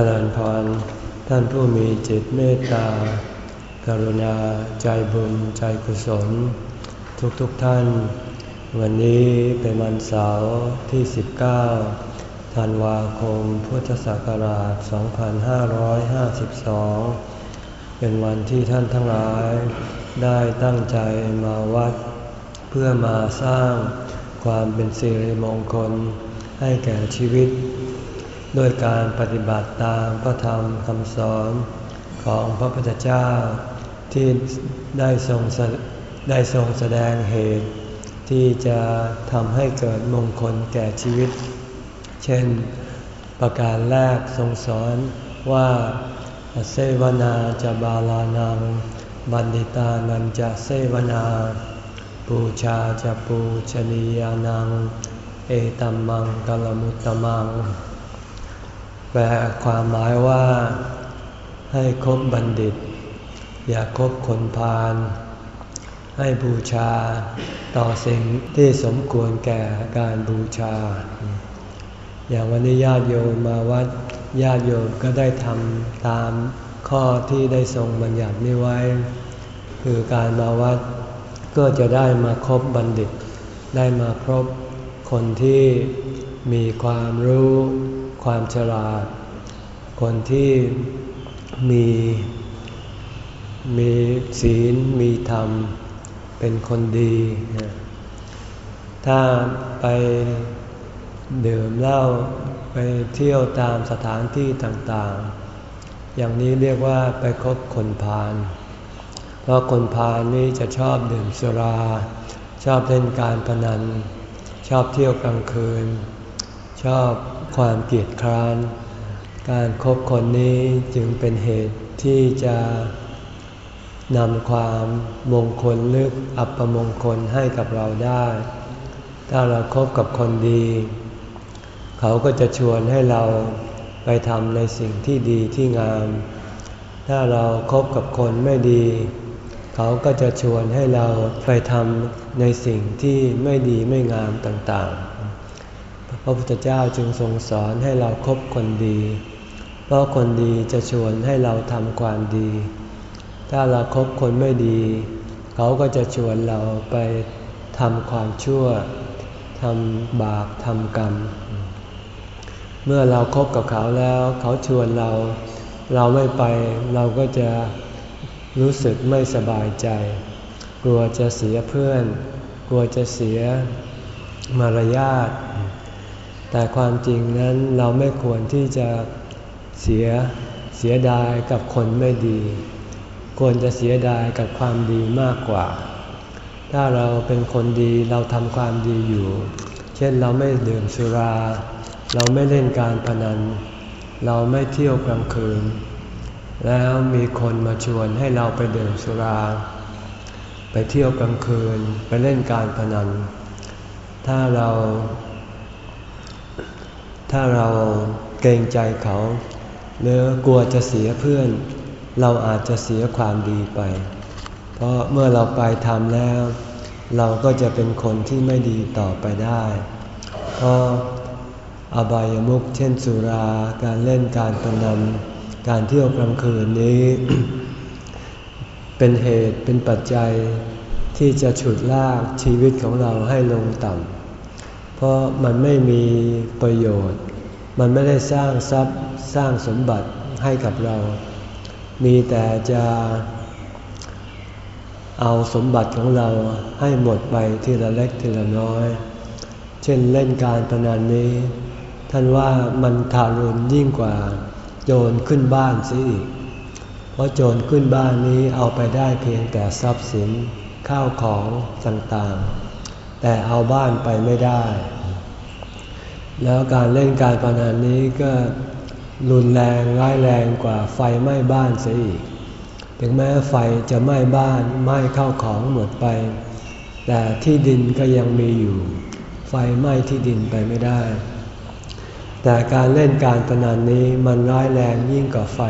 จริญพร ท่านผู้มีจิตเมตตา กรุณาใจบุญใจกุศล ทุกๆทท่าน วันนี้เป็นวันเสาร์ที่ 19 ธันวาคมพุทธศักราช 2552 เป็นวันที่ท่านทั้งหลายได้ตั้งใจมาวัด เพื่อมาสร้างความเป็นสิริมงคลให้แก่ชีวิต ด้วยการปฏิบัติตามพระธรรมคำสอนของพระพุทธเจ้าที่ได้ทรงได้ทรงแสดงเหตุ ที่จะทำให้เกิดมงคลแก่ชีวิต เช่น ประการแรกทรงสอนว่าเซวนาจะบาลานัง บันดิตานันจะเซวนา ปูชาจะปูชนียานัง เอตัมมังกลมุตตมัง ลความหมายว่า ให้คบบัณฑิต อย่าคบคนพาลให้บูชาต่อสิ่งที่สมควรแก่การบูชา อย่างวันนี้ญาติโยมมาวัดญาติโยมก็ได้ทำตามข้อที่ได้ทรงบัญญัตินี้ไว้ คือการมาวัดก็จะได้มาคบบัณฑิต ได้มาพบคนที่มีความรู้ ความฉลาด คนที่มีมีศีลมีธรรม เป็นคนดี ถ้าไปดื่มเหล้าไปเที่ยวตามสถานที่ต่างๆ อย่างนี้เรียกว่าไปคบคนพาลเพราะคนพาลนี้จะชอบดื่มสุรา ชอบเล่นการพนัน ชอบเที่ยวกลางคืน ชอบความเกียดคร้าน การครบคนนี้จึงเป็นเหตุที่จะนำความมงคลลึกอัปมงคลให้กับเราได้ ถ้าเราครบกับคนดี เขาก็จะชวนให้เราไปทำในสิ่งที่ดีที่งาม ถ้าเราครบกับคนไม่ดี เขาก็จะชวนให้เราไปทำในสิ่งที่ไม่ดีไม่งามต่างๆ พระพุทธเจ้าจึงทรงสอนให้เราครบคนดี เพราะคนดีจะชวนให้เราทำความดี ถ้าเราครบคนไม่ดี เขาก็จะชวนเราไปทำความชั่วทำบาปทำกรรม เมื่อเราครบกับเขาแล้ว เขาชวนเรา เราไม่ไป เราก็จะรู้สึกไม่สบายใจ กลัวจะเสียเพื่อน กลัวจะเสียมารยาทแต่ความจริงนั้นเราไม่ควรที่จะ เสียเสียดายกับคนไม่ดี ควรจะเสียดายกับความดีมากกว่า ถ้าเราเป็นคนดีเราทำความดีอยู่ เช่นเราไม่ดื่มสุรา เราไม่เล่นการพนัน เราไม่เที่ยวกลางคืน แล้วมีคนมาชวนให้เราไปดื่มสุรา ไปเที่ยวกลางคืน ไปเล่นการพนัน ถ้าเรา ถ้าเราเกรงใจเขา หรือกลัวจะเสียเพื่อน เราอาจจะเสียความดีไป เพราะเมื่อเราไปทำแล้ว เราก็จะเป็นคนที่ไม่ดีต่อไปได้ เพราะอบายมุขเช่นสุรา การเล่นการพนันการเที่ยวกลางคืนนี้ เป็นเหตุเป็นปัจจัยที่จะฉุดลากชีวิตของเราให้ลงต่ำเพราะมันไม่มีประโยชน์ มันไม่ได้สร้างทรัพย์สร้างสมบัติให้กับเรา มีแต่จะเอาสมบัติของเราให้หมดไปทีละเล็กทีละน้อย เช่นเล่นการพนันนี้ ท่านว่ามันทารุณยิ่งกว่าโจรขึ้นบ้านซิอีก เพราะโจรขึ้นบ้านนี้เอาไปได้เพียงแต่ทรัพย์สินข้าวของต่างๆ แต่เอาบ้านไปไม่ได้ แล้วการเล่นการพนันนี้ก็รุนแรงร้ายแรงกว่าไฟไหม้บ้านเสียอีก ถึงแม้ไฟจะไหม้บ้านไหม้เข้าของหมดไป แต่ที่ดินก็ยังมีอยู่ ไฟไหม้ที่ดินไปไม่ได้ แต่การเล่นการพนันนี้มันร้ายแรงยิ่งกว่าไฟ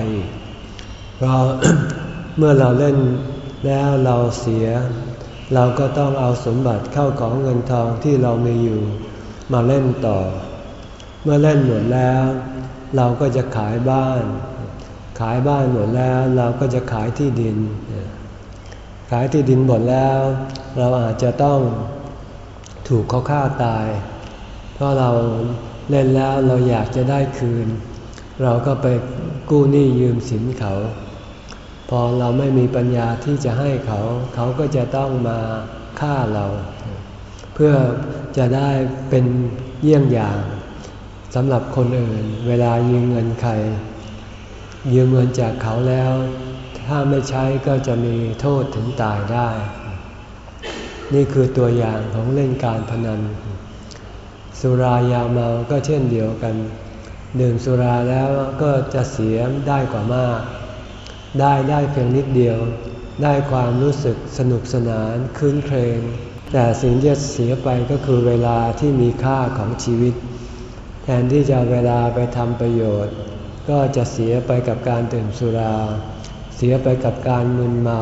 เพราะเมื่อเราเล่นแล้วเราเสีย เราก็ต้องเอาสมบัติเข้าของเงินทองที่เรามีอยู่ มาเล่นต่อ เมื่อเล่นหมดแล้ว เราก็จะขายบ้าน ขายบ้านหมดแล้ว เราก็จะขายที่ดิน ขายที่ดินหมดแล้ว เราอาจจะต้องถูกเขาฆ่าตาย เพราะเราเล่นแล้วเราอยากจะได้คืน เราก็ไปกู้หนี้ยืมสินเขา พอเราไม่มีปัญญาที่จะให้เขา เขาก็จะต้องมาฆ่าเรา เพื่อจะได้เป็นเยี่ยงอย่าง สำหรับคนอื่น เวลายืมเงินใคร ยืมเงินจากเขาแล้ว ถ้าไม่ใช้ก็จะมีโทษถึงตายได้ นี่คือตัวอย่างของเล่นการพนัน สุรายาเมาก็เช่นเดียวกัน ดื่มสุราแล้วก็จะเสียได้กว่ามาก ได้ได้เพียงนิดเดียว ได้ความรู้สึกสนุกสนานคืนเครงแต่สิ่งที่เสียไปก็คือเวลาที่มีค่าของชีวิต ทนที่จะเวลาไปทำประโยชน์ ก็จะเสียไปกับการดื่มสุรา เสียไปกับการมึนเมา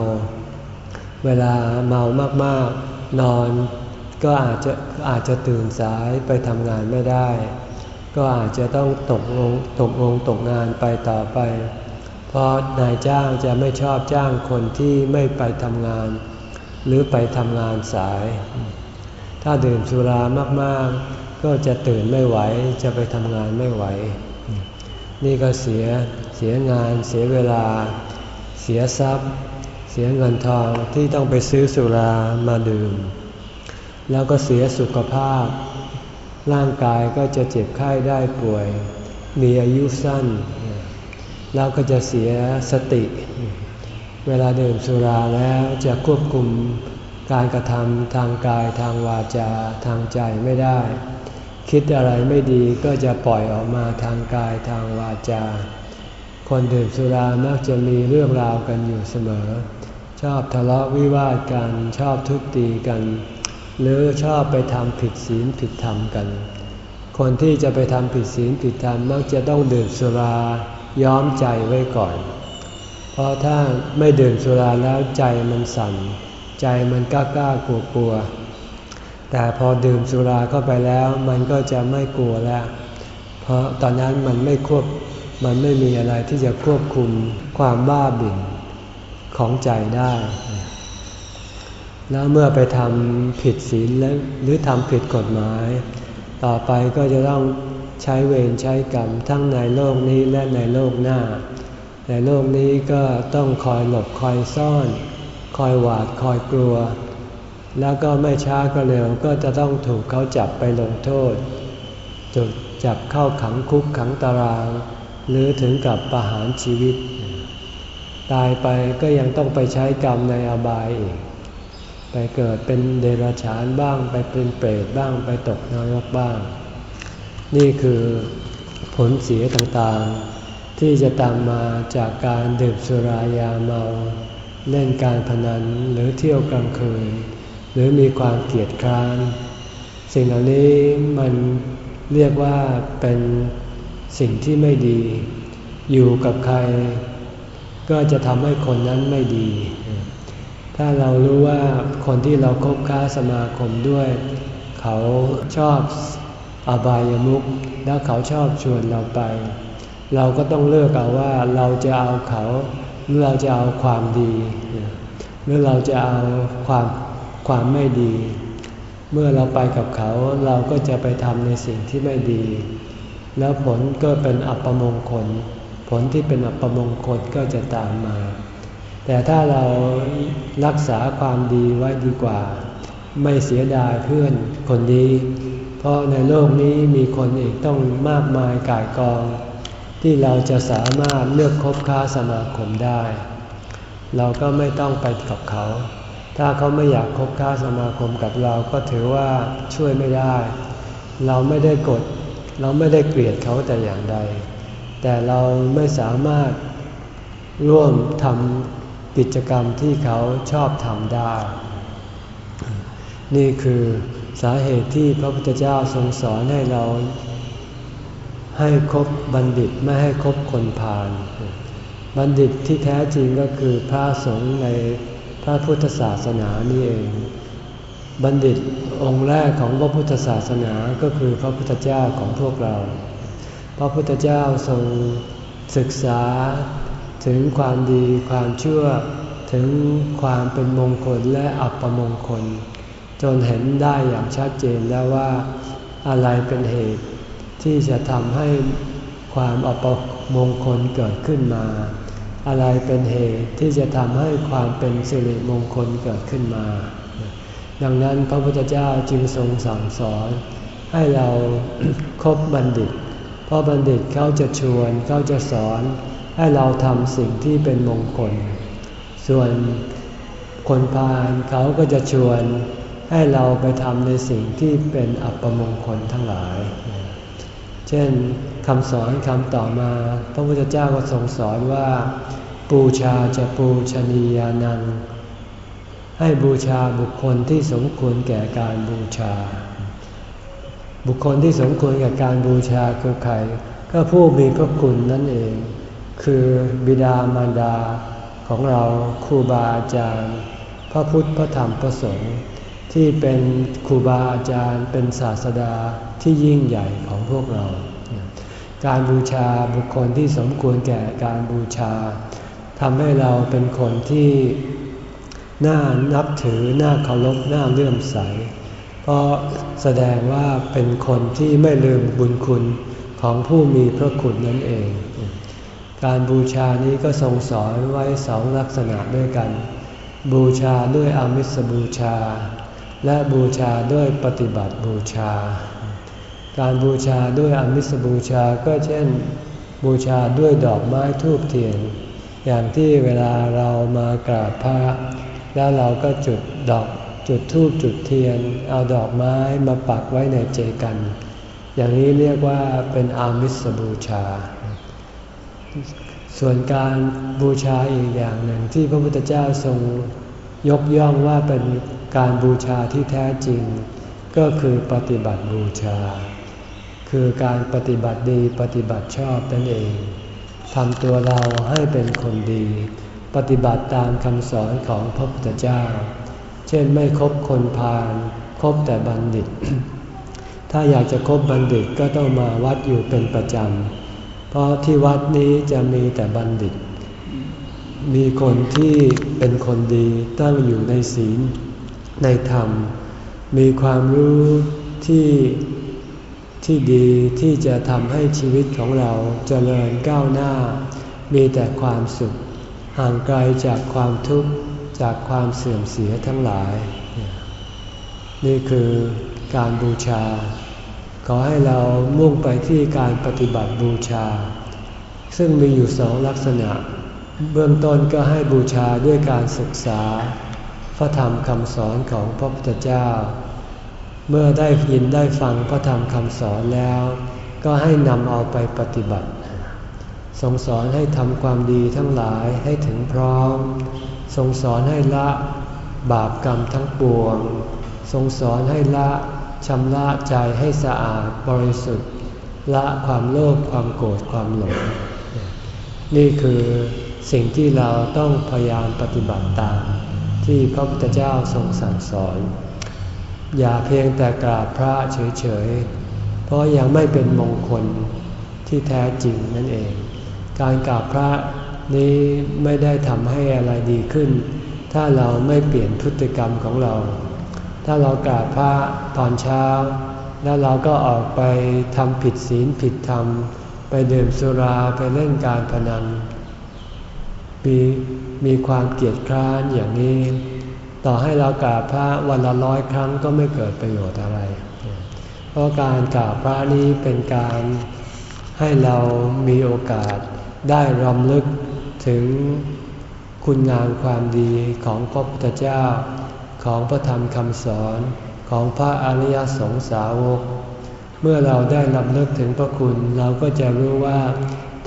เวลาเมามากๆ นอนก็อาจจะอาจจะตื่นสายไปทำงานไม่ได้ ก็อาจจะต้องตกลงตกลงตกงานไปต่อไป เพราะนายจ้างจะไม่ชอบจ้างคนที่ไม่ไปทำงาน หรือไปทำงานสาย ถ้าดื่มสุรามากๆ ก็จะตื่นไม่ไหวจะไปทำงานไม่ไหว นี่ก็เสียเสียงานเสียเวลา เสียทรัพย์ เสียเงินทองที่ต้องไปซื้อสุรามาดื่ม แล้วก็เสียสุขภาพ ร่างกายก็จะเจ็บไข้ได้ป่วย มีอายุสั้น แล้วก็จะเสียสติ เวลาดื่มสุราแล้วจะควบคุมการกระทำทางกายทางวาจาทางใจไม่ได้ คิดอะไรไม่ดีก็จะปล่อยออกมาทางกายทางวาจา คนดื่มสุรามักจะมีเรื่องราวกันอยู่เสมอ ชอบทะเลาะวิวาทกันชอบทุบตีกัน หรือชอบไปทำผิดศีลผิดธรรมกัน คนที่จะไปทำผิดศีลผิดธรรมมักจะต้องดื่มสุราย้อมใจไว้ก่อน เพราะถ้าไม่ดื่มสุราแล้วใจมันสั่น ใจมันกล้ากล้ากลัวกลัว แต่พอดื่มสุราเข้าไปแล้วมันก็จะไม่กลัวแล้ว เพราะตอนนั้นมันไม่ควบมันไม่มีอะไรที่จะควบคุมความบ้าบิ่นของใจได้ แล้วเมื่อไปทำผิดศีลหรือทำผิดกฎหมาย ต่อไปก็จะต้องใช้เวรใช้กรรมทั้งในโลกนี้และในโลกหน้า ในโลกนี้ก็ต้องคอยหลบคอยซ่อน คอยหวาดคอยกลัว แล้วก็ไม่ช้าก็เร็วก็จะต้องถูกเขาจับไปลงโทษจดจับเข้าขังคุกขังตาราง หรือถึงกับประหารชีวิต ตายไปก็ยังต้องไปใช้กรรมในอบายอีก ไปเกิดเป็นเดรัจฉานบ้าง ไปเป็นเปรตบ้างไปตกนรกบ้าง นี่คือผลเสียต่างๆ ที่จะตามมาจากการดื่มสุรายาเมา เล่นการพนันหรือเที่ยวกลางคืน หรือมีความเกียดคร้านสิ่งเหล่านี้มันเรียกว่าเป็นสิ่งที่ไม่ดี อยู่กับใคร ก็จะทำให้คนนั้นไม่ดี ถ้าเรารู้ว่าคนที่เราคบค้าสมาคมด้วย เขาชอบอบายามุขแล้วเขาชอบชวนเราไป เราก็ต้องเลือกเอาว่าเราจะเอาเขาหรือเราจะเอาความดี หรือเราจะเอาความ ความไม่ดี เมื่อเราไปกับเขาเราก็จะไปทำในสิ่งที่ไม่ดี แล้วผลก็เป็นอัปมงคล ผลที่เป็นอัปมงคลก็จะตามมา แต่ถ้าเรารักษาความดีไว้ดีกว่า ไม่เสียดายเพื่อนคนดี เพราะในโลกนี้มีคนอีกต้องมากมายกายกองที่เราจะสามารถเลือกคบค้าสมาคมได้ เราก็ไม่ต้องไปกับเขา ถ้าเขาไม่อยากคบค้าสมาคมกับเราก็ถือว่าช่วยไม่ได้ เราไม่ได้กด เราไม่ได้เกลียดเขาแต่อย่างใด แต่เราไม่สามารถร่วมทำกิจกรรมที่เขาชอบทำได้ นี่คือสาเหตุที่พระพุทธเจ้าทรงสอนให้เรา ให้คบบัณฑิตไม่ให้คบคนพาลบัณฑิตที่แท้จริงก็คือพระสงฆ์ใน พระพุทธศาสนานี่เอง บัณฑิตองค์แรกของพระพุทธศาสนาก็คือพระพุทธเจ้าของพวกเรา พระพุทธเจ้าทรงศึกษาถึงความดีความเชั่วถึงความเป็นมงคลและอัปมงคล จนเห็นได้อย่างชัดเจนแล้วว่าอะไรเป็นเหตุที่จะทำให้ความอัปมงคลเกิดขึ้นมา อะไรเป็นเหตุที่จะทำให้ความเป็นสิริมงคลเกิดขึ้นมา ดังนั้นพระพุทธเจ้าจึงทรงสั่งสอน ให้เราคบบัณฑิต เพราะบัณฑิตเขาจะชวนเขาจะสอน ให้เราทำสิ่งที่เป็นมงคล ส่วนคนพาลเขาก็จะชวนให้เราไปทำในสิ่งที่เป็นอัปมงคลทั้งหลาย เช่น คำสอนคำต่อมา พระพุทธเจ้าก็ทรงสอนว่า ปูชาจะปูชนียานัง ให้บูชาบุคคลที่สมควรแก่การบูชา บุคคลที่สมควรแก่การบูชาคือใครก็ผู้มีพระคุณนั่นเอง คือบิดามารดาของเราครูบาอาจารย์ พระพุทธพระธรรมพระสงฆ์ที่เป็นครูบาอาจารย์เป็นศาสดาที่ยิ่งใหญ่ของพวกเรา การบูชาบุคคลที่สมควรแก่การบูชาทำให้เราเป็นคนที่น่านับถือน่าเคารพน่าเลื่อมใส เพราะแสดงว่าเป็นคนที่ไม่ลืมบุญคุณของผู้มีพระคุณนั่นเอง การบูชานี้ก็ทรงสอนไว้สองลักษณะด้วยกัน บูชาด้วยอามิสบูชา และบูชาด้วยปฏิบัติบูชา การบูชาด้วยอมิสบูชาก็เช่น บูชาด้วยดอกไม้ทูบเทียน อย่างที่เวลาเรามากราบพระแล้วเราก็จุดดอกจุดทูบจุดเทียน เอาดอกไม้มาปักไว้ในเจกัน อย่างนี้เรียกว่าเป็นอามิสบูชา ส่วนการบูชาอีกอย่างหนึ่งที่พระพุทธเจ้าทรงยกย่องว่าเป็นการบูชาที่แท้จริง ก็คือปฏิบัติบูชา คือการปฏิบัติดีปฏิบัติชอบนั่นเองทำตัวเราให้เป็นคนดี ปฏิบัติตามคำสอนของพระพุทธเจ้า เช่นไม่คบคนพาลคบแต่บัณฑิต ถ้าอยากจะคบบัณฑิตก็ต้องมาวัดอยู่เป็นประจำ เพราะที่วัดนี้จะมีแต่บัณฑิต มีคนที่เป็นคนดีตั้งอยู่ในศีลในธรรม มีความรู้ที่ ที่ดีที่จะทำให้ชีวิตของเราจเจริญก้าวหน้า มีแต่ความสุข ห่างไกลจากความทุกข์จากความเสื่อมเสียทั้งหลาย นี่คือการบูชา ขอให้เรามุ่งไปที่การปฏิบัติบูชา ซึ่งมีอยู่สองลักษณะ เบื้องต้นก็ให้บูชาด้วยการศึกษา พระธรรมคำสอนของพระพุทธเจ้า เมื่อได้ยินได้ฟังพระธรรมคำสอนแล้ว ก็ให้นำเอาไปปฏิบัติทรงสอนให้ทำความดีทั้งหลายให้ถึงพร้อม ทรงสอนให้ละบาปกรรมทั้งปวง ทรงสอนให้ละชำระใจให้สะอาดบริสุทธิ์ ละความโลภความโกรธความหลง นี่คือสิ่งที่เราต้องพยายามปฏิบัติตาม ที่พระพุทธเจ้าทรงสั่งสอน อย่าเพียงแต่กราบพระเฉยๆ เพราะยังไม่เป็นมงคลที่แท้จริงนั่นเอง การกราบพระนี้ไม่ได้ทำให้อะไรดีขึ้น ถ้าเราไม่เปลี่ยนพฤติกรรมของเรา ถ้าเรากราบพระตอนเช้า แล้วเราก็ออกไปทำผิดศีลผิดธรรม ไปดื่มสุราไปเล่นการพนันมีมีความเกียดคร้านอย่างนี้ ต่อให้เรากราบพระวันละร้อยครั้งก็ไม่เกิดประโยชน์อะไร เพราะการกราบพระนี้เป็นการให้เรามีโอกาสได้รำลึกถึงคุณงามความดีของพระพุทธเจ้า ของพระธรรมคำสอนของพระอริยสงสาวก เมื่อเราได้รำลึกถึงพระคุณเราก็จะรู้ว่า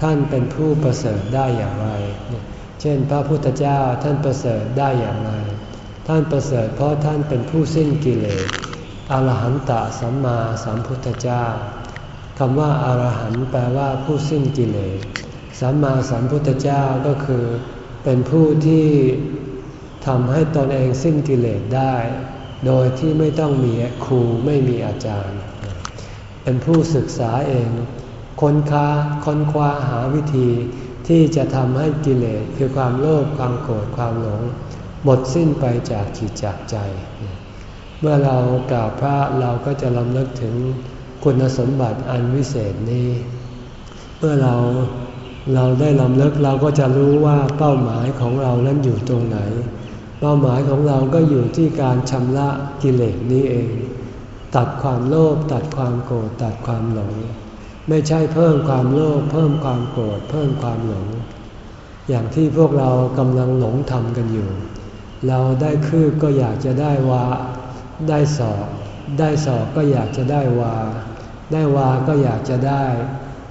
ท่านเป็นผู้ประเสริฐได้อย่างไร เช่นพระพุทธเจ้าท่านประเสริฐได้อย่างไร ท่านประเสริฐเพราะท่านเป็นผู้สิ้นกิเลสอรหันตะสัมมาสัมพุทธเจ้าคำว่าอารหันต์แปลว่าผู้สิ้นกิเลส สัมมาสัมพุทธเจ้าก็คือ เป็นผู้ที่ทำให้ตนเองสิ้นกิเลสได้ โดยที่ไม่ต้องมีครูไม่มีอาจารย์ เป็นผู้ศึกษาเอง ค้นค้าค้นคว้าหาวิธีที่จะทำให้กิเลสคือความโลภความโกรธความหลง หมดสิ้นไปจากจิตจากใจ เมื่อเรากราบพระเราก็จะลำลึกถึงคุณสมบัติอันวิเศษนี้ เมื่อเราเราได้ลำลึกเราก็จะรู้ว่าเป้าหมายของเรานั้นอยู่ตรงไหน เป้าหมายของเราก็อยู่ที่การชำระกิเลสนี้เอง ตัดความโลภตัดความโกรธตัดความหลง ไม่ใช่เพิ่มความโลภเพิ่มความโกรธเพิ่มความหลง อย่างที่พวกเรากำลังหลงทำกันอยู่ เราได้คืบก็อยากจะได้วา ได้สอบได้สอบก็อยากจะได้วา ได้วาก็อยากจะได้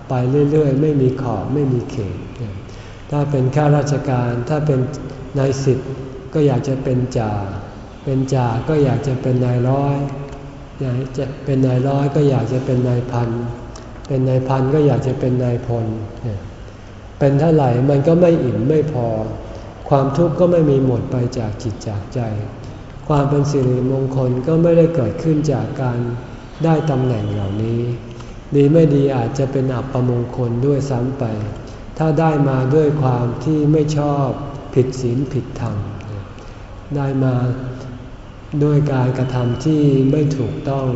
ไปเรื่อยๆ ไม่มีขอบไม่มีเขต ถ้าเป็นข้าราชการถ้าเป็นนายสิบก็อยากจะเป็นจ่า เป็นจ่าก็อยากจะเป็นนายร้อย อยากจะเป็นนายร้อยก็อยากจะเป็นนายพัน เป็นนายพันก็อยากจะเป็นนายพล เป็นเท่าไหร่มันก็ไม่อิ่มไม่พอ ความทุกข์ก็ไม่มีหมดไปจากจิตจากใจ ความเป็นสิริมงคลก็ไม่ได้เกิดขึ้นจากการได้ตำแหน่งเหล่านี้ ดีไม่ดีอาจจะเป็นอัปมงคลด้วยซ้ำไป ถ้าได้มาด้วยความที่ไม่ชอบผิดศีลผิดธรรม ได้มาด้วยการกระทำที่ไม่ถูกต้อง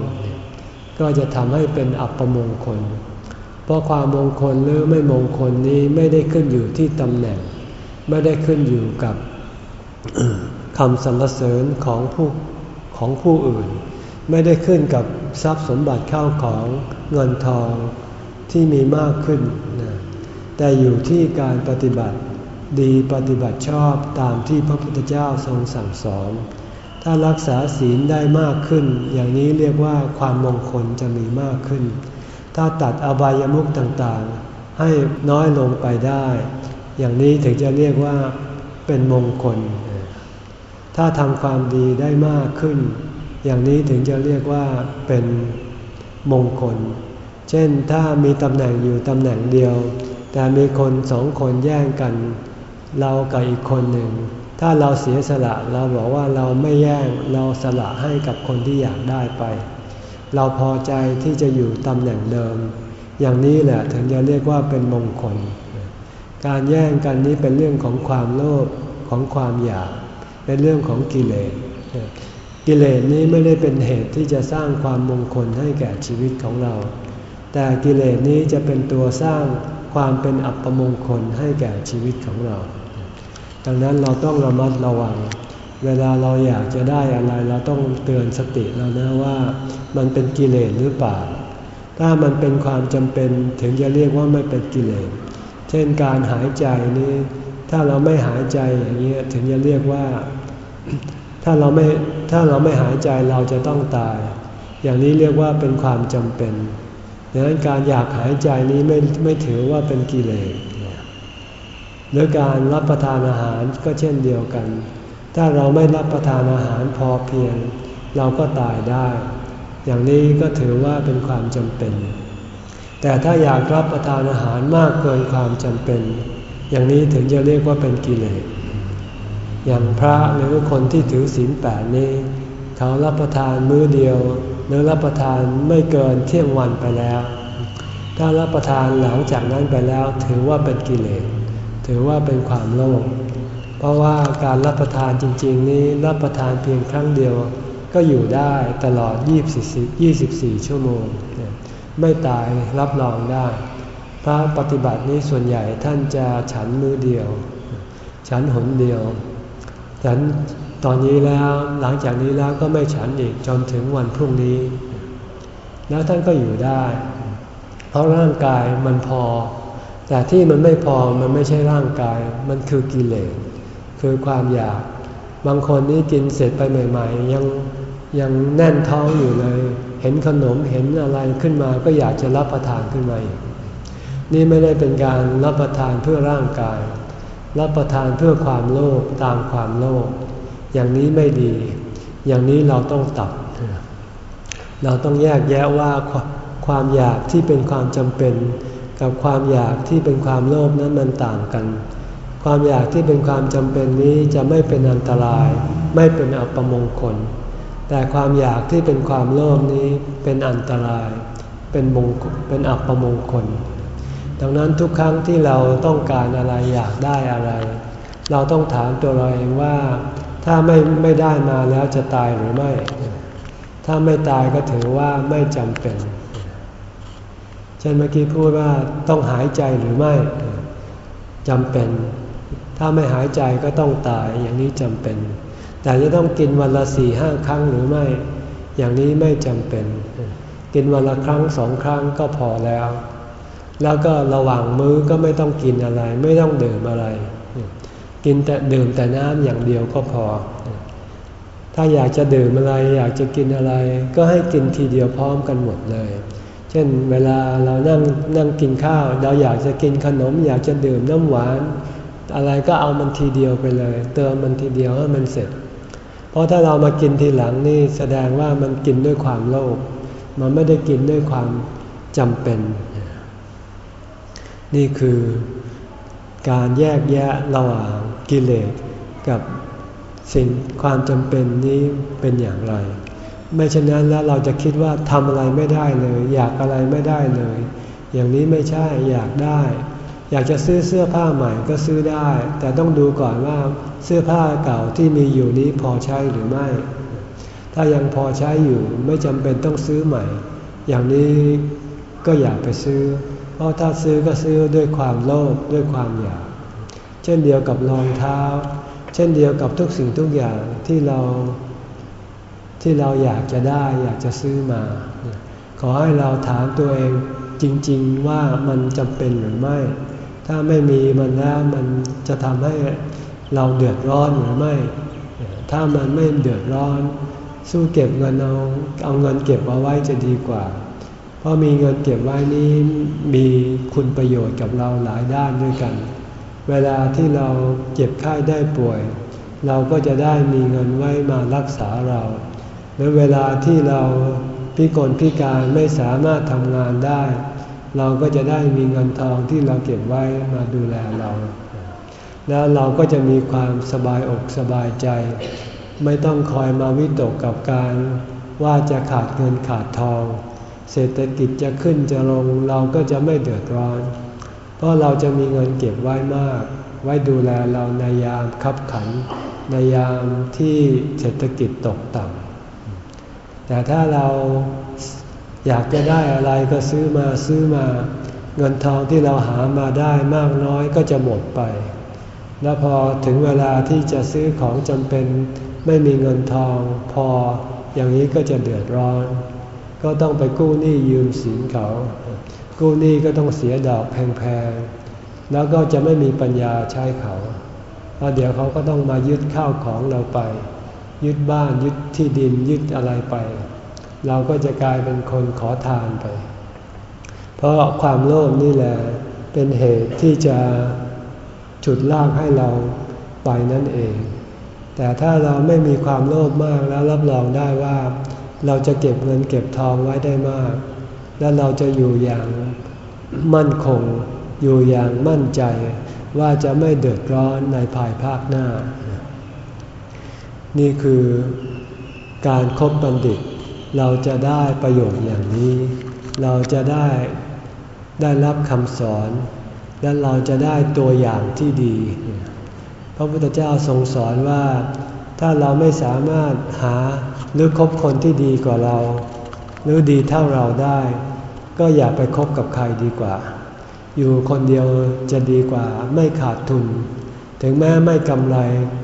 ก็จะทำให้เป็นอัปมงคล เพราะความมงคลหรือไม่มงคลนี้ไม่ได้ขึ้นอยู่ที่ตำแหน่ง ไม่ได้ขึ้นอยู่กับคำสรรเสริญของผู้ของผู้อื่น ไม่ได้ขึ้นกับทรัพย์สมบัติเข้าของเงินทองที่มีมากขึ้นนะแต่อยู่ที่การปฏิบัติดีปฏิบัติชอบตามที่พระพุทธเจ้าทรงสั่งสอน ถ้ารักษาศีลได้มากขึ้น อย่างนี้เรียกว่าความมงคลจะมีมากขึ้น ถ้าตัดอบายามุขต่างๆ ให้น้อยลงไปได้ อย่างนี้ถึงจะเรียกว่าเป็นมงคล ถ้าทำความดีได้มากขึ้น อย่างนี้ถึงจะเรียกว่าเป็นมงคล เช่นถ้ามีตำแหน่งอยู่ตำแหน่งเดียว แต่มีคนสองคนแย่งกัน เรากับอีกคนหนึ่ง ถ้าเราเสียสละเราบอกว่าเราไม่แย่งเราสละให้กับคนที่อยากได้ไป เราพอใจที่จะอยู่ตำแหน่งเดิม อย่างนี้แหละถึงจะเรียกว่าเป็นมงคล การแย่งกันนี้เป็นเรื่องของความโลภของความอยาก เป็นเรื่องของกิเลส กิเลสนี้ไม่ได้เป็นเหตุที่จะสร้างความมงคลให้แก่ชีวิตของเรา แต่กิเลสนี้จะเป็นตัวสร้างความเป็นอัปมงคลให้แก่ชีวิตของเรา ดังนั้นเราต้องระมัดระวัง เวลาเราอยากจะได้อะไรเราต้องเตือนสติเรานะว่า มันเป็นกิเลสหรือเปล่า ถ้ามันเป็นความจำเป็นถึงจะเรียกว่าไม่เป็นกิเลส เช่นการหายใจนี้ถ้าเราไม่หายใจอย่างนี้ถึงจะเรียกว่า ถ้าเราไม่ถ้าเราไม่หายใจเราจะต้องตาย อย่างนี้เรียกว่าเป็นความจำเป็นดังนั้นการอยากหายใจนี้ไม่ไม่ถือว่าเป็นกิเลสหรือการรับประทานอาหารก็เช่นเดียวกัน ถ้าเราไม่รับประทานอาหารพอเพียง เราก็ตายได้ อย่างนี้ก็ถือว่าเป็นความจำเป็น แต่ถ้าอยากรับประทานอาหารมากเกินความจำเป็น อย่างนี้ถึงจะเรียกว่าเป็นกิเลส อย่างพระหรือคนที่ถือศีลแปดนี้ เขารับประทานมื้อเดียว หรือรับประทานไม่เกินเที่ยงวันไปแล้ว ถ้ารับประทานหลังจากนั้นไปแล้วถือว่าเป็นกิเลส ถือว่าเป็นความโลภ เพราะว่าการรับประทานจริง ๆ นี้รับประทานเพียงครั้งเดียว ก็อยู่ได้ตลอด 24 24ชั่วโมง ไม่ตายรับรองได้ พระปฏิบัตินี้ส่วนใหญ่ท่านจะฉันมือเดียว ฉันหนเดียว ฉันตอนนี้แล้วหลังจากนี้แล้วก็ไม่ฉันอีกจนถึงวันพรุ่งนี้ แล้วท่านก็อยู่ได้ เพราะร่างกายมันพอ แต่ที่มันไม่พอมันไม่ใช่ร่างกาย มันคือกิเลสคือความอยาก บางคนนี่กินเสร็จไปใหม่ ๆ ยังยังแน่นท้องอยู่เลย เห็นขนมเห็นอะไรขึ้นมาก็อยากจะรับประทานขึ้นมาอีกนี่ไม่ได้เป็นการรับประทานเพื่อร่างกาย รับประทานเพื่อความโลภตามความโลภอย่างนี้ไม่ดี อย่างนี้เราต้องตัด เราต้องแยกแยะว่าความอยากที่เป็นความจำเป็น กับความอยากที่เป็นความโลภนั้นมันต่างกัน ความอยากที่เป็นความจำเป็นนี้จะไม่เป็นอันตราย ไม่เป็นอัปมงคล แต่ความอยากที่เป็นความโลภนี้เป็นอันตราย เป็นมงเป็นอัปมงคล ดังนั้นทุกครั้งที่เราต้องการอะไรอยากได้อะไร เราต้องถามตัวเราเองว่า ถ้าไม่ไม่ได้มาแล้วจะตายหรือไม่ ถ้าไม่ตายก็ถือว่าไม่จำเป็น เช่นเมื่อกี้พูดว่าต้องหายใจหรือไม่จำเป็น ถ้าไม่หายใจก็ต้องตายอย่างนี้จำเป็น แต่จะต้องกินวันละสี่ห้าครั้งหรือไม่ อย่างนี้ไม่จำเป็น กินวันละครั้งสองครั้งก็พอแล้ว แล้วก็ระหว่างมื้อก็ไม่ต้องกินอะไร ไม่ต้องดื่มอะไร กินแต่ดื่มแต่น้ำอย่างเดียวก็พอ ถ้าอยากจะดื่มอะไรอยากจะกินอะไร ก็ให้กินทีเดียวพร้อมกันหมดเลย เช่นเวลาเรานั่งนั่งกินข้าว เราอยากจะกินขนม อยากจะดื่มน้ำหวาน อะไรก็เอามันทีเดียวไปเลย เติมมันทีเดียวให้มันเสร็จ เพราะถ้าเรามากินทีหลังนี่แสดงว่ามันกินด้วยความโลภ มันไม่ได้กินด้วยความจำเป็น นี่คือการแยกแยะระหว่างกิเลสกับสิ่งความจำเป็นนี้เป็นอย่างไร ไม่เช่นนั้นแล้วเราจะคิดว่าทำอะไรไม่ได้เลย อยากอะไรไม่ได้เลย อย่างนี้ไม่ใช่อยากได้ อยากจะซื้อเสื้อผ้าใหม่ก็ซื้อได้ แต่ต้องดูก่อนว่าเสื้อผ้าเก่าที่มีอยู่นี้พอใช้หรือไม่ ถ้ายังพอใช้อยู่ไม่จำเป็นต้องซื้อใหม่ อย่างนี้ก็อยากไปซื้อ เพราะถ้าซื้อก็ซื้อด้วยความโลภด้วยความอยาก เช่นเดียวกับรองเท้า เช่นเดียวกับทุกสิ่งทุกอย่างที่เราที่เราอยากจะได้อยากจะซื้อมา ขอให้เราถามตัวเองจริง ๆ ว่ามันจำเป็นหรือไม่ ถ้าไม่มีมันแล้วมันจะทำให้เราเดือดร้อนหรือไม่ ถ้ามันไม่เดือดร้อน สู้เก็บเงินเอาเอาเงินเก็บเอาไว้จะดีกว่า เพราะมีเงินเก็บไว้นี้มีคุณประโยชน์กับเราหลายด้านด้วยกัน เวลาที่เราเจ็บไข้ได้ป่วย เราก็จะได้มีเงินไว้มารักษาเราหรือเวลาที่เราพิกลพิการไม่สามารถทำงานได้ เราก็จะได้มีเงินทองที่เราเก็บไว้มาดูแลเรา แล้วเราก็จะมีความสบายอกสบายใจ ไม่ต้องคอยมาวิตกกับการว่าจะขาดเงินขาดทอง เศรษฐกิจจะขึ้นจะลงเราก็จะไม่เดือดร้อน เพราะเราจะมีเงินเก็บไว้มาก ไว้ดูแลเราในยามขับขัน ในยามที่เศรษฐกิจตกต่ำแต่ถ้าเรา อยากจะได้อะไรก็ซื้อมาซื้อมา เงินทองที่เราหามาได้มากน้อยก็จะหมดไป แล้วพอถึงเวลาที่จะซื้อของจำเป็นไม่มีเงินทองพออย่างนี้ก็จะเดือดร้อน ก็ต้องไปกู้หนี้ยืมสินเขา กู้หนี้ก็ต้องเสียดอกแพงๆ แล้วก็จะไม่มีปัญญาใช้เขาเพราะเดี๋ยวเขาก็ต้องมายึดข้าวของเราไป ยึดบ้านยึดที่ดินยึดอะไรไป เราก็จะกลายเป็นคนขอทานไป เพราะความโลภนี่แหละเป็นเหตุที่จะฉุดลากให้เราไปนั่นเอง แต่ถ้าเราไม่มีความโลภมากแล้วรับรองได้ว่า เราจะเก็บเงินเก็บทองไว้ได้มาก และเราจะอยู่อย่างมั่นคง อยู่อย่างมั่นใจว่าจะไม่เดือดร้อนในภายภาคหน้า นี่คือการครบบัณฑิต เราจะได้ประโยชน์อย่างนี้ เราจะได้ได้รับคำสอน และเราจะได้ตัวอย่างที่ดี พระพุทธเจ้าทรงสอนว่า ถ้าเราไม่สามารถหาหรือคบคนที่ดีกว่าเรา หรือดีเท่าเราได้ ก็อย่าไปคบกับใครดีกว่า อยู่คนเดียวจะดีกว่าไม่ขาดทุน ถึงแม้ไม่กำไร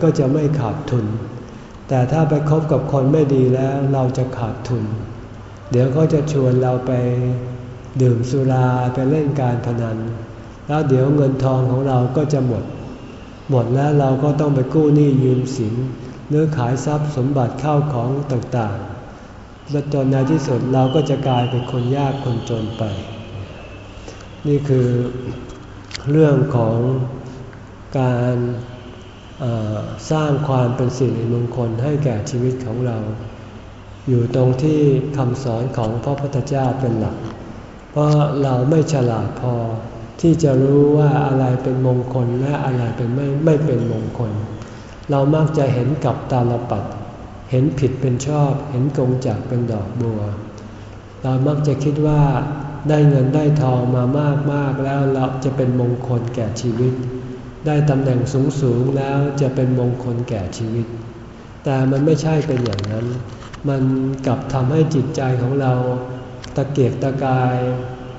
ก็จะไม่ขาดทุน แต่ถ้าไปคบกับคนไม่ดีแล้วเราจะขาดทุน เดี๋ยวก็จะชวนเราไปดื่มสุราไปเล่นการพนัน แล้วเดี๋ยวเงินทองของเราก็จะหมด หมดแล้วเราก็ต้องไปกู้หนี้ยืมสินหรือขายทรัพย์สมบัติเข้าของต่างๆ และจนในที่สุดเราก็จะกลายเป็นคนยากคนจนไป นี่คือเรื่องของการ สร้างความเป็นสิริมงคลให้แก่ชีวิตของเรา อยู่ตรงที่คำสอนของพระพุทธเจ้าเป็นหลัก เพราะเราไม่ฉลาดพอที่จะรู้ว่าอะไรเป็นมงคลและอะไรเป็นไม่ไม่เป็นมงคล เรามักจะเห็นกับตาลปัดเห็นผิดเป็นชอบ เห็นกงจากเป็นดอกบัว เรามักจะคิดว่าได้เงินได้ทองมามากมากแล้วเราจะเป็นมงคลแก่ชีวิต ได้ตำแหน่งสูงสูงแล้วจะเป็นมงคลแก่ชีวิต แต่มันไม่ใช่เป็นอย่างนั้น มันกลับทำให้จิตใจของเราตะเกียกตะกาย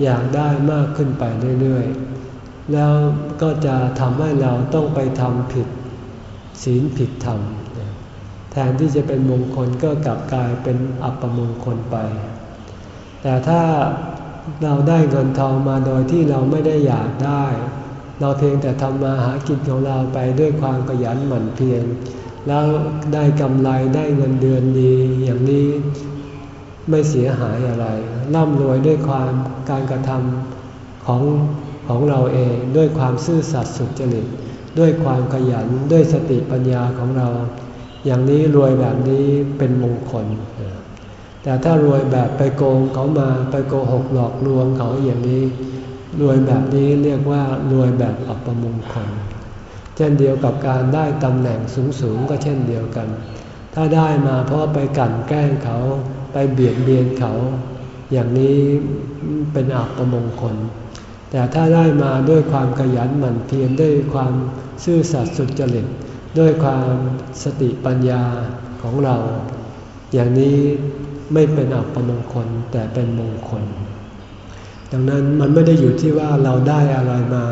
อยากได้มากขึ้นไปเรื่อยๆ แล้วก็จะทำให้เราต้องไปทำผิดศีลผิดธรรม แทนที่จะเป็นมงคลก็กลับกลายเป็นอัปมงคลไป แต่ถ้าเราได้เงินทองมาโดยที่เราไม่ได้อยากได้ เราเพียงแต่ทำมาหากินของเราไปด้วยความขยันหมั่นเพียรแล้วได้กำไรได้เงินเดือนดีอย่างนี้ไม่เสียหายอะไรร่ำรวยด้วยความการกระทำของของเราเองด้วยความซื่อสัตย์สุจริตด้วยความขยันด้วยสติปัญญาของเรา อย่างนี้รวยแบบนี้เป็นมงคล แต่ถ้ารวยแบบไปโกงเขามาไปโกหกหลอกลวงเขาอย่างนี้ รวยแบบนี้เรียกว่ารวยแบบอัปมงคล เช่นเดียวกับการได้ตำแหน่งสูงๆก็เช่นเดียวกัน ถ้าได้มาเพราะไปกั่นแกล้งเขาไปเบียดเบียนเขา อย่างนี้เป็นอัปมงคล แต่ถ้าได้มาด้วยความขยันหมั่นเพียรด้วยความซื่อสัตย์สุจริตด้วยความสติปัญญาของเรา อย่างนี้ไม่เป็นอัปมงคลแต่เป็นมงคล ดังนั้นมันไม่ได้อยู่ที่ว่าเราได้อะไรมา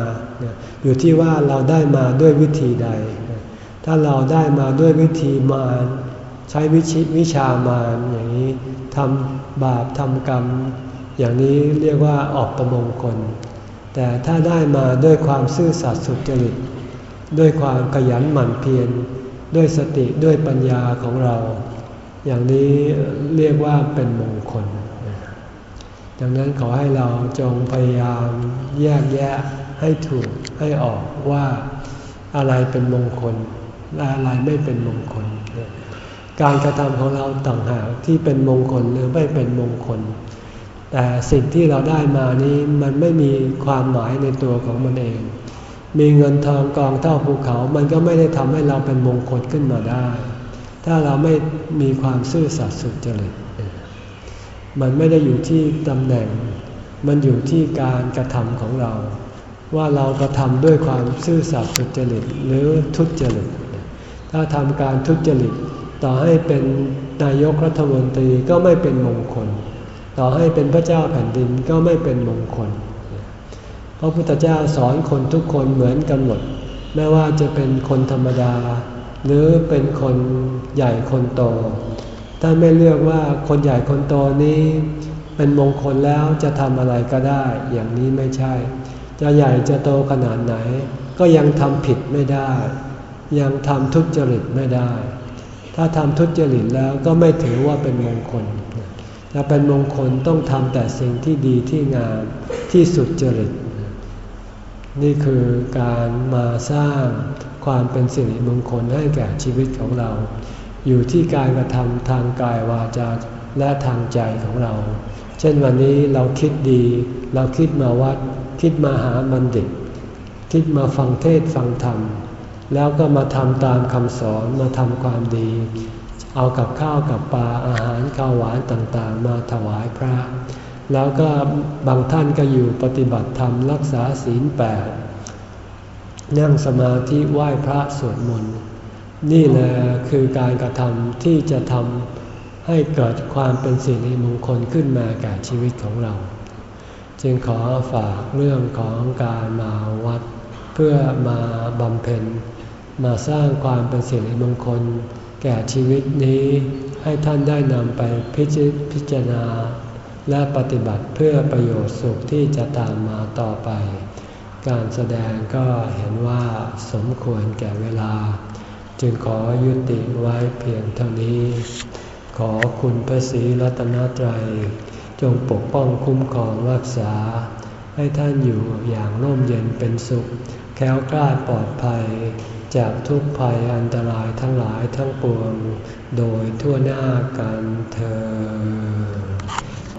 อยู่ที่ว่าเราได้มาด้วยวิธีใด ถ้าเราได้มาด้วยวิธีมารใช้วิชิวิชามารอย่างนี้ทำบาปทำกรรม อย่างนี้เรียกว่าออกประมงคล แต่ถ้าได้มาด้วยความซื่อสัตย์สุจริต ด้วยความขยันหมั่นเพียรด้วยสติด้วยปัญญาของเรา อย่างนี้เรียกว่าเป็นมงคล ดังนั้นขอให้เราจงพยายามแยกแยะให้ถูกให้ออกว่าอะไรเป็นมงคลและอะไรไม่เป็นมงคล การกระทำของเราต่างหากที่เป็นมงคลหรือไม่เป็นมงคล แต่สิ่งที่เราได้มานี้มันไม่มีความหมายในตัวของมันเอง มีเงินทองกองเท่าภูเขา มันก็ไม่ได้ทำให้เราเป็นมงคลขึ้นมาได้ ถ้าเราไม่มีความซื่อสัตย์สุจริต มันไม่ได้อยู่ที่ตำแหน่ง มันอยู่ที่การกระทำของเรา ว่าเรากระทำด้วยความซื่อสัตย์สุจริตหรือทุจริต ถ้าทำการทุจริต ต่อให้เป็นนายกรัฐมนตรีก็ไม่เป็นมงคล ต่อให้เป็นพระเจ้าแผ่นดินก็ไม่เป็นมงคล พระพุทธเจ้าสอนคนทุกคนเหมือนกันหมดไม่ว่าจะเป็นคนธรรมดา หรือเป็นคนใหญ่คนโต ท่าไม่เลือกว่าคนใหญ่คนโตนี้เป็นมงคลแล้วจะทำอะไรก็ได้ อย่างนี้ไม่ใช่ จะใหญ่จะโตขนาดไหน ก็ยังทำผิดไม่ได้ ยังทำทุจริตไม่ได้ ถ้าทำทุจริตแล้วก็ไม่ถือว่าเป็นมงคลถ้าเป็นมงคลต้องทำแต่สิ่งที่ดีที่งามที่สุดจริต นี่คือการมาสร้างความเป็นสิริมงคลให้แก่ชีวิตของเรา อยู่ที่การกระทำทางกายวาจาและทางใจของเรา เช่นวันนี้เราคิดดี เราคิดมาวัด คิดมาหาบัณฑิต คิดมาฟังเทศฟังธรรม แล้วก็มาทำตามคำสอนมาทำความดี เอากับข้าวกับปลาอาหารข้าวหวานต่างๆ มาถวายพระ แล้วก็บางท่านก็อยู่ปฏิบัติธรรมรักษาศีลแปดนั่งสมาธิไหว้พระสวดมนต์ นี่แหละคือการกระทำที่จะทำให้เกิดความเป็นสิริมงคลขึ้นมาแก่ชีวิตของเรา จึงขอฝากเรื่องของการมาวัด เพื่อมาบำเพ็ญ มาสร้างความเป็นสิริมงคล แก่ชีวิตนี้ให้ท่านได้นำไปพิจพจารณา และปฏิบัติเพื่อประโยชน์สุขที่จะตามมาต่อไป การแสดงก็เห็นว่าสมควรแก่เวลา จึงขอยุติไว้เพียงเท่านี้ ขอคุณพระศรีรัตนตรัย จงปกป้องคุ้มครองรักษา ให้ท่านอยู่อย่างร่มเย็นเป็นสุข แค้วกล้าปลอดภัย จากทุกภัยอันตรายทั้งหลายทั้งปวง โดยทั่วหน้ากันเธอ